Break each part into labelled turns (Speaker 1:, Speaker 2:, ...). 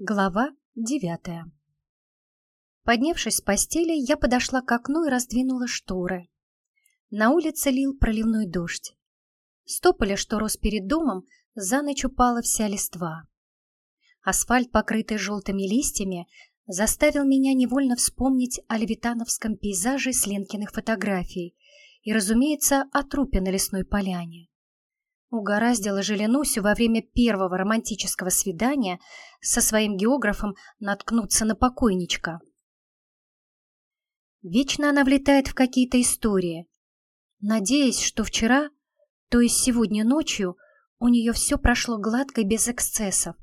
Speaker 1: Глава девятая Поднявшись с постели, я подошла к окну и раздвинула шторы. На улице лил проливной дождь. С тополя, что рос перед домом, за ночь упала вся листва. Асфальт, покрытый желтыми листьями, заставил меня невольно вспомнить о левитановском пейзаже с Ленкиных фотографий и, разумеется, о трупе на лесной поляне. Угораздило Желенусю во время первого романтического свидания со своим географом наткнуться на покойничка. Вечно она влетает в какие-то истории, надеясь, что вчера, то есть сегодня ночью, у нее все прошло гладко и без эксцессов.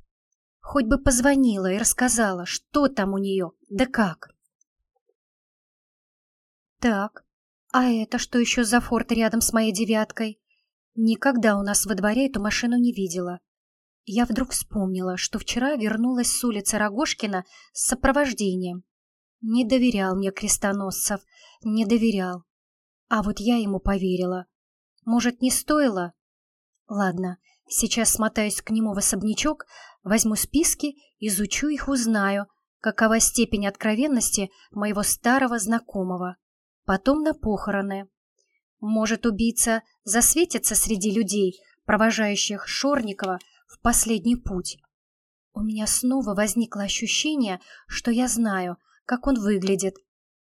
Speaker 1: Хоть бы позвонила и рассказала, что там у нее, да как. Так, а это что еще за форт рядом с моей девяткой? Никогда у нас во дворе эту машину не видела. Я вдруг вспомнила, что вчера вернулась с улицы Рогошкина с сопровождением. Не доверял мне крестоносцев, не доверял. А вот я ему поверила. Может, не стоило? Ладно, сейчас смотаюсь к нему в особнячок, возьму списки, изучу их, узнаю, какова степень откровенности моего старого знакомого. Потом на похороны. Может, убийца засветится среди людей, провожающих Шорникова в последний путь. У меня снова возникло ощущение, что я знаю, как он выглядит,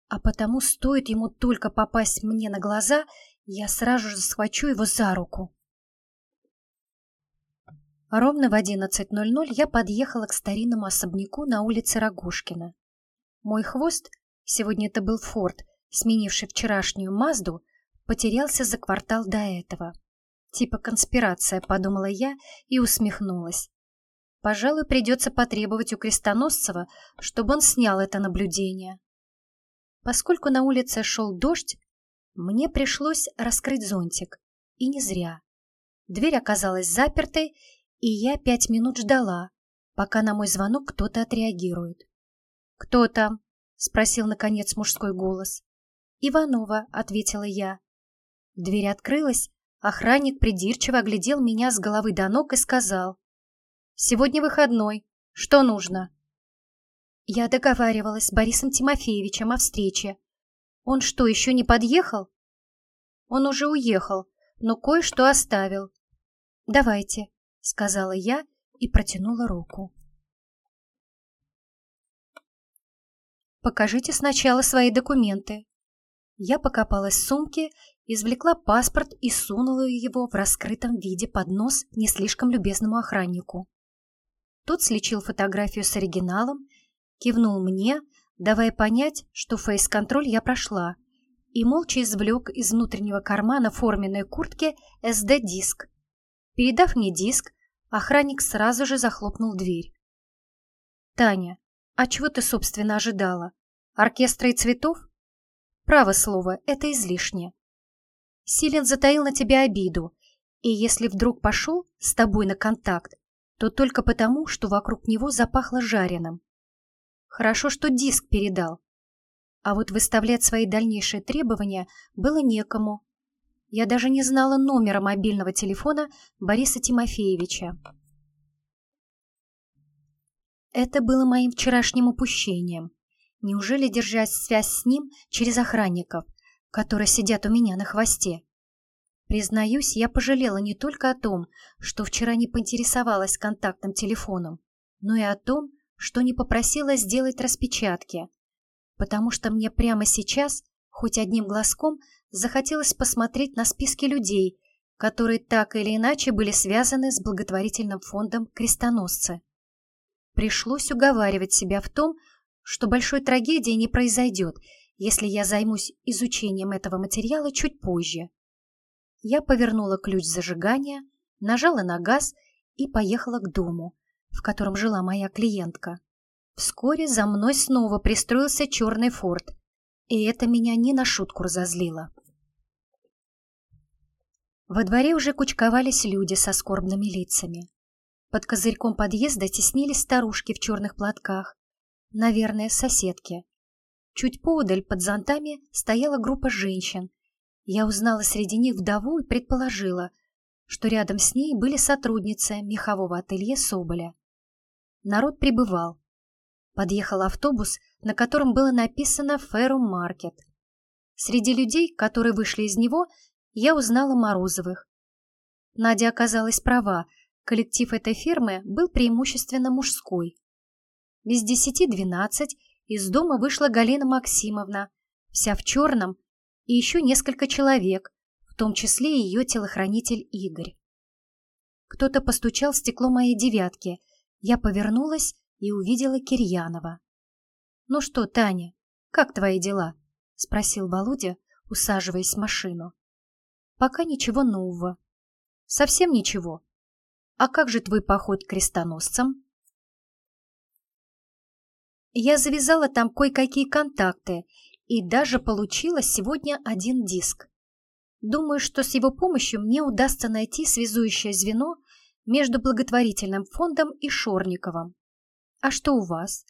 Speaker 1: а потому стоит ему только попасть мне на глаза, я сразу же схвачу его за руку. Ровно в 11.00 я подъехала к старинному особняку на улице Рогушкина. Мой хвост, сегодня это был Форд, сменивший вчерашнюю Мазду, потерялся за квартал до этого. Типа конспирация, подумала я и усмехнулась. Пожалуй, придется потребовать у Крестоносцева, чтобы он снял это наблюдение. Поскольку на улице шел дождь, мне пришлось раскрыть зонтик. И не зря. Дверь оказалась запертой, и я пять минут ждала, пока на мой звонок кто-то отреагирует. «Кто там?» — спросил, наконец, мужской голос. «Иванова», — ответила я. Дверь открылась, охранник придирчиво оглядел меня с головы до ног и сказал. «Сегодня выходной. Что нужно?» Я договаривалась с Борисом Тимофеевичем о встрече. Он что, еще не подъехал? Он уже уехал, но кое-что оставил. «Давайте», — сказала я и протянула руку. «Покажите сначала свои документы». Я покопалась в сумке извлекла паспорт и сунула его в раскрытом виде под нос не слишком любезному охраннику. Тот сличил фотографию с оригиналом, кивнул мне, давая понять, что фейс-контроль я прошла, и молча извлек из внутреннего кармана форменной куртки SD-диск. Передав мне диск, охранник сразу же захлопнул дверь. «Таня, а чего ты, собственно, ожидала? Оркестра и цветов?» «Право слово, это излишне. Силен затаил на тебя обиду, и если вдруг пошел с тобой на контакт, то только потому, что вокруг него запахло жареным. Хорошо, что диск передал. А вот выставлять свои дальнейшие требования было некому. Я даже не знала номера мобильного телефона Бориса Тимофеевича. Это было моим вчерашним упущением. Неужели держать связь с ним через охранников, которые сидят у меня на хвосте. Признаюсь, я пожалела не только о том, что вчера не поинтересовалась контактным телефоном, но и о том, что не попросила сделать распечатки, потому что мне прямо сейчас, хоть одним глазком, захотелось посмотреть на списки людей, которые так или иначе были связаны с благотворительным фондом «Крестоносцы». Пришлось уговаривать себя в том, что большой трагедии не произойдет, если я займусь изучением этого материала чуть позже. Я повернула ключ зажигания, нажала на газ и поехала к дому, в котором жила моя клиентка. Вскоре за мной снова пристроился черный форт, и это меня не на шутку разозлило. Во дворе уже кучковались люди со скорбными лицами. Под козырьком подъезда теснились старушки в черных платках, наверное, соседки. Чуть поодаль под зонтами стояла группа женщин. Я узнала среди них вдову и предположила, что рядом с ней были сотрудницы мехового ателье Соболя. Народ прибывал. Подъехал автобус, на котором было написано «Ферум Маркет». Среди людей, которые вышли из него, я узнала Морозовых. Надя оказалась права, коллектив этой фирмы был преимущественно мужской. Без десяти двенадцать из дома вышла Галина Максимовна, вся в черном, и еще несколько человек, в том числе и ее телохранитель Игорь. Кто-то постучал в стекло моей девятки. Я повернулась и увидела Кирьянова. «Ну что, Таня, как твои дела?» — спросил Володя, усаживаясь в машину. «Пока ничего нового. Совсем ничего. А как же твой поход к крестоносцам?» Я завязала там кое-какие контакты и даже получила сегодня один диск. Думаю, что с его помощью мне удастся найти связующее звено между благотворительным фондом и Шорниковым. А что у вас?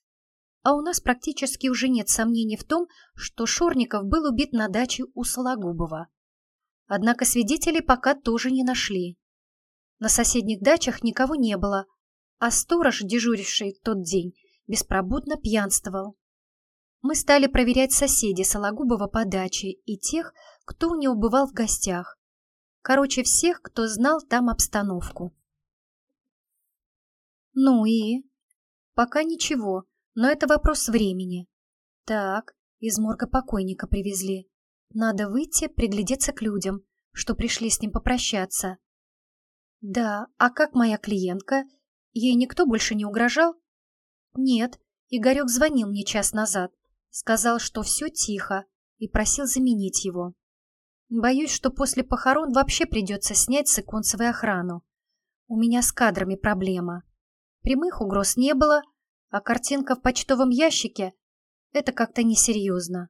Speaker 1: А у нас практически уже нет сомнений в том, что Шорников был убит на даче у Сологубова. Однако свидетелей пока тоже не нашли. На соседних дачах никого не было, а сторож, дежуривший тот день, беспробудно пьянствовал. Мы стали проверять соседей Сологубова по даче и тех, кто у него бывал в гостях. Короче, всех, кто знал там обстановку. Ну и? Пока ничего, но это вопрос времени. Так, из морга покойника привезли. Надо выйти, приглядеться к людям, что пришли с ним попрощаться. Да, а как моя клиентка? Ей никто больше не угрожал? Нет, Игорек звонил мне час назад. Сказал, что все тихо, и просил заменить его. Боюсь, что после похорон вообще придется снять с Иконцевой охрану. У меня с кадрами проблема. Прямых угроз не было, а картинка в почтовом ящике — это как-то несерьезно.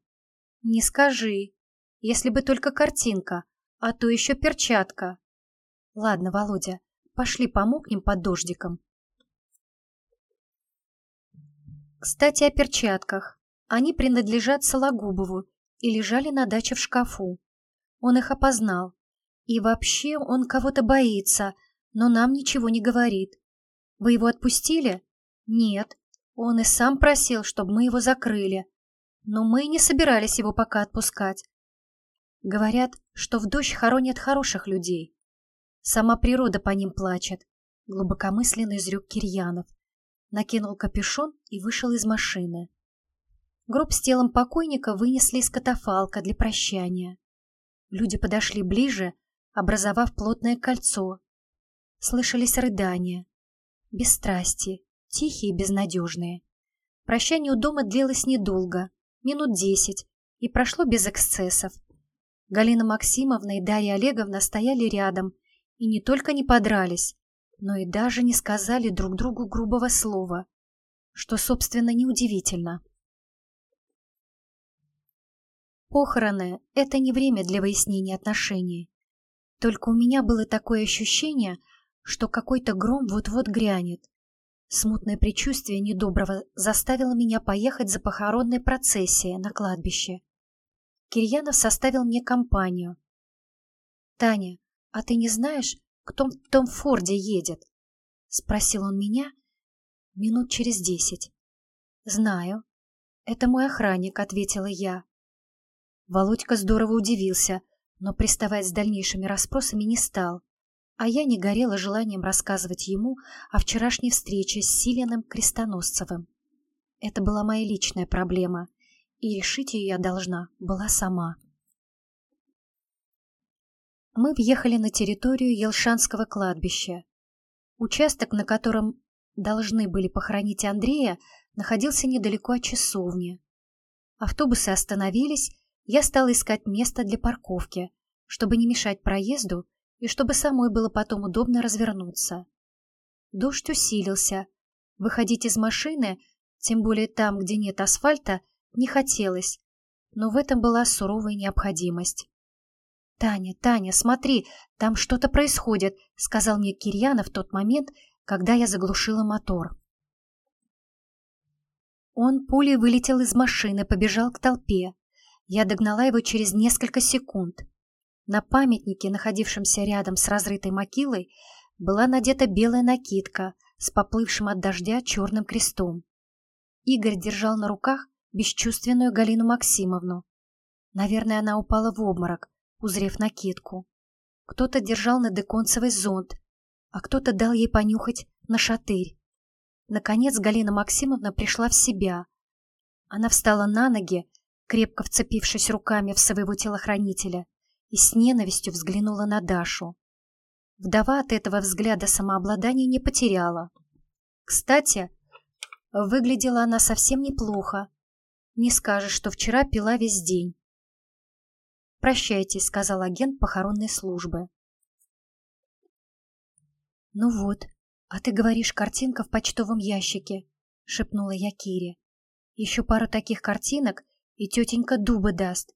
Speaker 1: Не скажи. Если бы только картинка, а то еще перчатка. Ладно, Володя, пошли помогнем под дождиком. Кстати, о перчатках. Они принадлежат Сологубову и лежали на даче в шкафу. Он их опознал. И вообще он кого-то боится, но нам ничего не говорит. Вы его отпустили? Нет. Он и сам просил, чтобы мы его закрыли. Но мы не собирались его пока отпускать. Говорят, что в дождь хоронят хороших людей. Сама природа по ним плачет. Глубокомысленно изрек Кирьянов накинул капюшон и вышел из машины. Гроб с телом покойника вынесли из катафалка для прощания. Люди подошли ближе, образовав плотное кольцо. Слышались рыдания. Без страсти, тихие и безнадежные. Прощание у дома длилось недолго, минут десять, и прошло без эксцессов. Галина Максимовна и Дарья Олеговна стояли рядом и не только не подрались, но и даже не сказали друг другу грубого слова, что, собственно, неудивительно. Похороны — это не время для выяснения отношений. Только у меня было такое ощущение, что какой-то гром вот-вот грянет. Смутное предчувствие недоброго заставило меня поехать за похоронной процессией на кладбище. Кирьянов составил мне компанию. «Таня, а ты не знаешь, кто в том Форде едет?» — спросил он меня минут через десять. «Знаю. Это мой охранник», — ответила я. Володька здорово удивился, но приставать с дальнейшими расспросами не стал, а я не горела желанием рассказывать ему о вчерашней встрече с Силеном Крестоносцевым. Это была моя личная проблема, и решить ее я должна была сама. Мы въехали на территорию Елшанского кладбища. Участок, на котором должны были похоронить Андрея, находился недалеко от часовни. Автобусы остановились, я стала искать место для парковки, чтобы не мешать проезду и чтобы самой было потом удобно развернуться. Дождь усилился. Выходить из машины, тем более там, где нет асфальта, не хотелось, но в этом была суровая необходимость. «Таня, Таня, смотри, там что-то происходит», — сказал мне Кирьяна в тот момент, когда я заглушила мотор. Он пулей вылетел из машины, побежал к толпе. Я догнала его через несколько секунд. На памятнике, находившемся рядом с разрытой могилой, была надета белая накидка с поплывшим от дождя черным крестом. Игорь держал на руках бесчувственную Галину Максимовну. Наверное, она упала в обморок, узрев накидку. Кто-то держал на Деконцевой зонт, а кто-то дал ей понюхать на шатырь. Наконец Галина Максимовна пришла в себя. Она встала на ноги, крепко вцепившись руками в своего телохранителя, и с ненавистью взглянула на Дашу. Вдова от этого взгляда самообладания не потеряла. Кстати, выглядела она совсем неплохо. Не скажешь, что вчера пила весь день. «Прощайтесь», — сказал агент похоронной службы. «Ну вот, а ты говоришь, картинка в почтовом ящике», — шепнула я Кире. «Еще пару таких картинок, и тетенька дуба даст.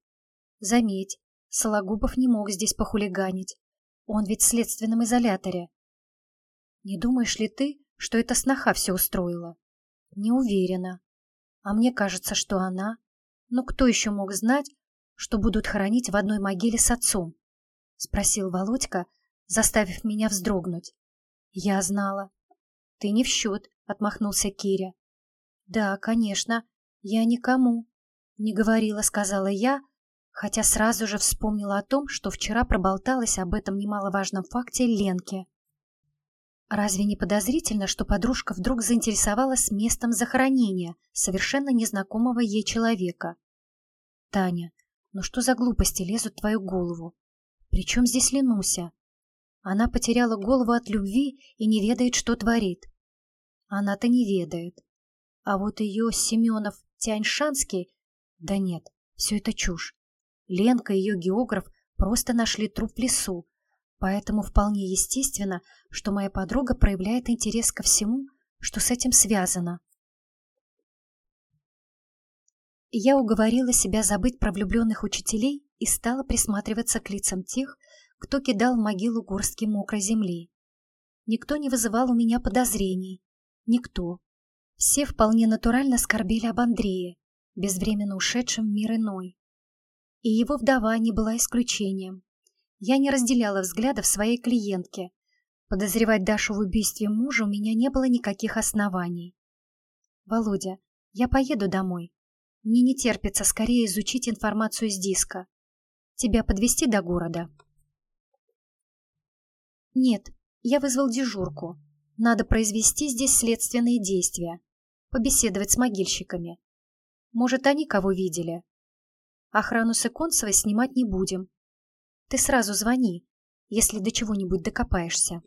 Speaker 1: Заметь, Сологубов не мог здесь похулиганить. Он ведь в следственном изоляторе. Не думаешь ли ты, что это сноха все устроила? Не уверена. А мне кажется, что она... Ну кто еще мог знать, что будут хоронить в одной могиле с отцом? Спросил Володька, заставив меня вздрогнуть. Я знала. Ты не в счет, отмахнулся Киря. Да, конечно, я никому. Не говорила, сказала я, хотя сразу же вспомнила о том, что вчера проболталась об этом немаловажном факте Ленке. Разве не подозрительно, что подружка вдруг заинтересовалась местом захоронения совершенно незнакомого ей человека? Таня, ну что за глупости лезут в твою голову? Причем здесь Ленуся? Она потеряла голову от любви и не ведает, что творит. Она-то не ведает. А вот ее Семенов Тяньшанский... Да нет, все это чушь. Ленка и ее географ просто нашли труп в лесу, поэтому вполне естественно, что моя подруга проявляет интерес ко всему, что с этим связано. Я уговорила себя забыть про влюбленных учителей и стала присматриваться к лицам тех, кто кидал в могилу горстки мокрой земли. Никто не вызывал у меня подозрений. Никто. Все вполне натурально скорбели об Андрее, безвременно ушедшем в мир иной. И его вдова не была исключением. Я не разделяла взглядов своей клиентки. Подозревать Дашу в убийстве мужа у меня не было никаких оснований. «Володя, я поеду домой. Мне не терпится скорее изучить информацию с диска. Тебя подвести до города?» «Нет, я вызвал дежурку. Надо произвести здесь следственные действия. Побеседовать с могильщиками. Может, они кого видели? Охрану с Иконцевой снимать не будем. Ты сразу звони, если до чего-нибудь докопаешься.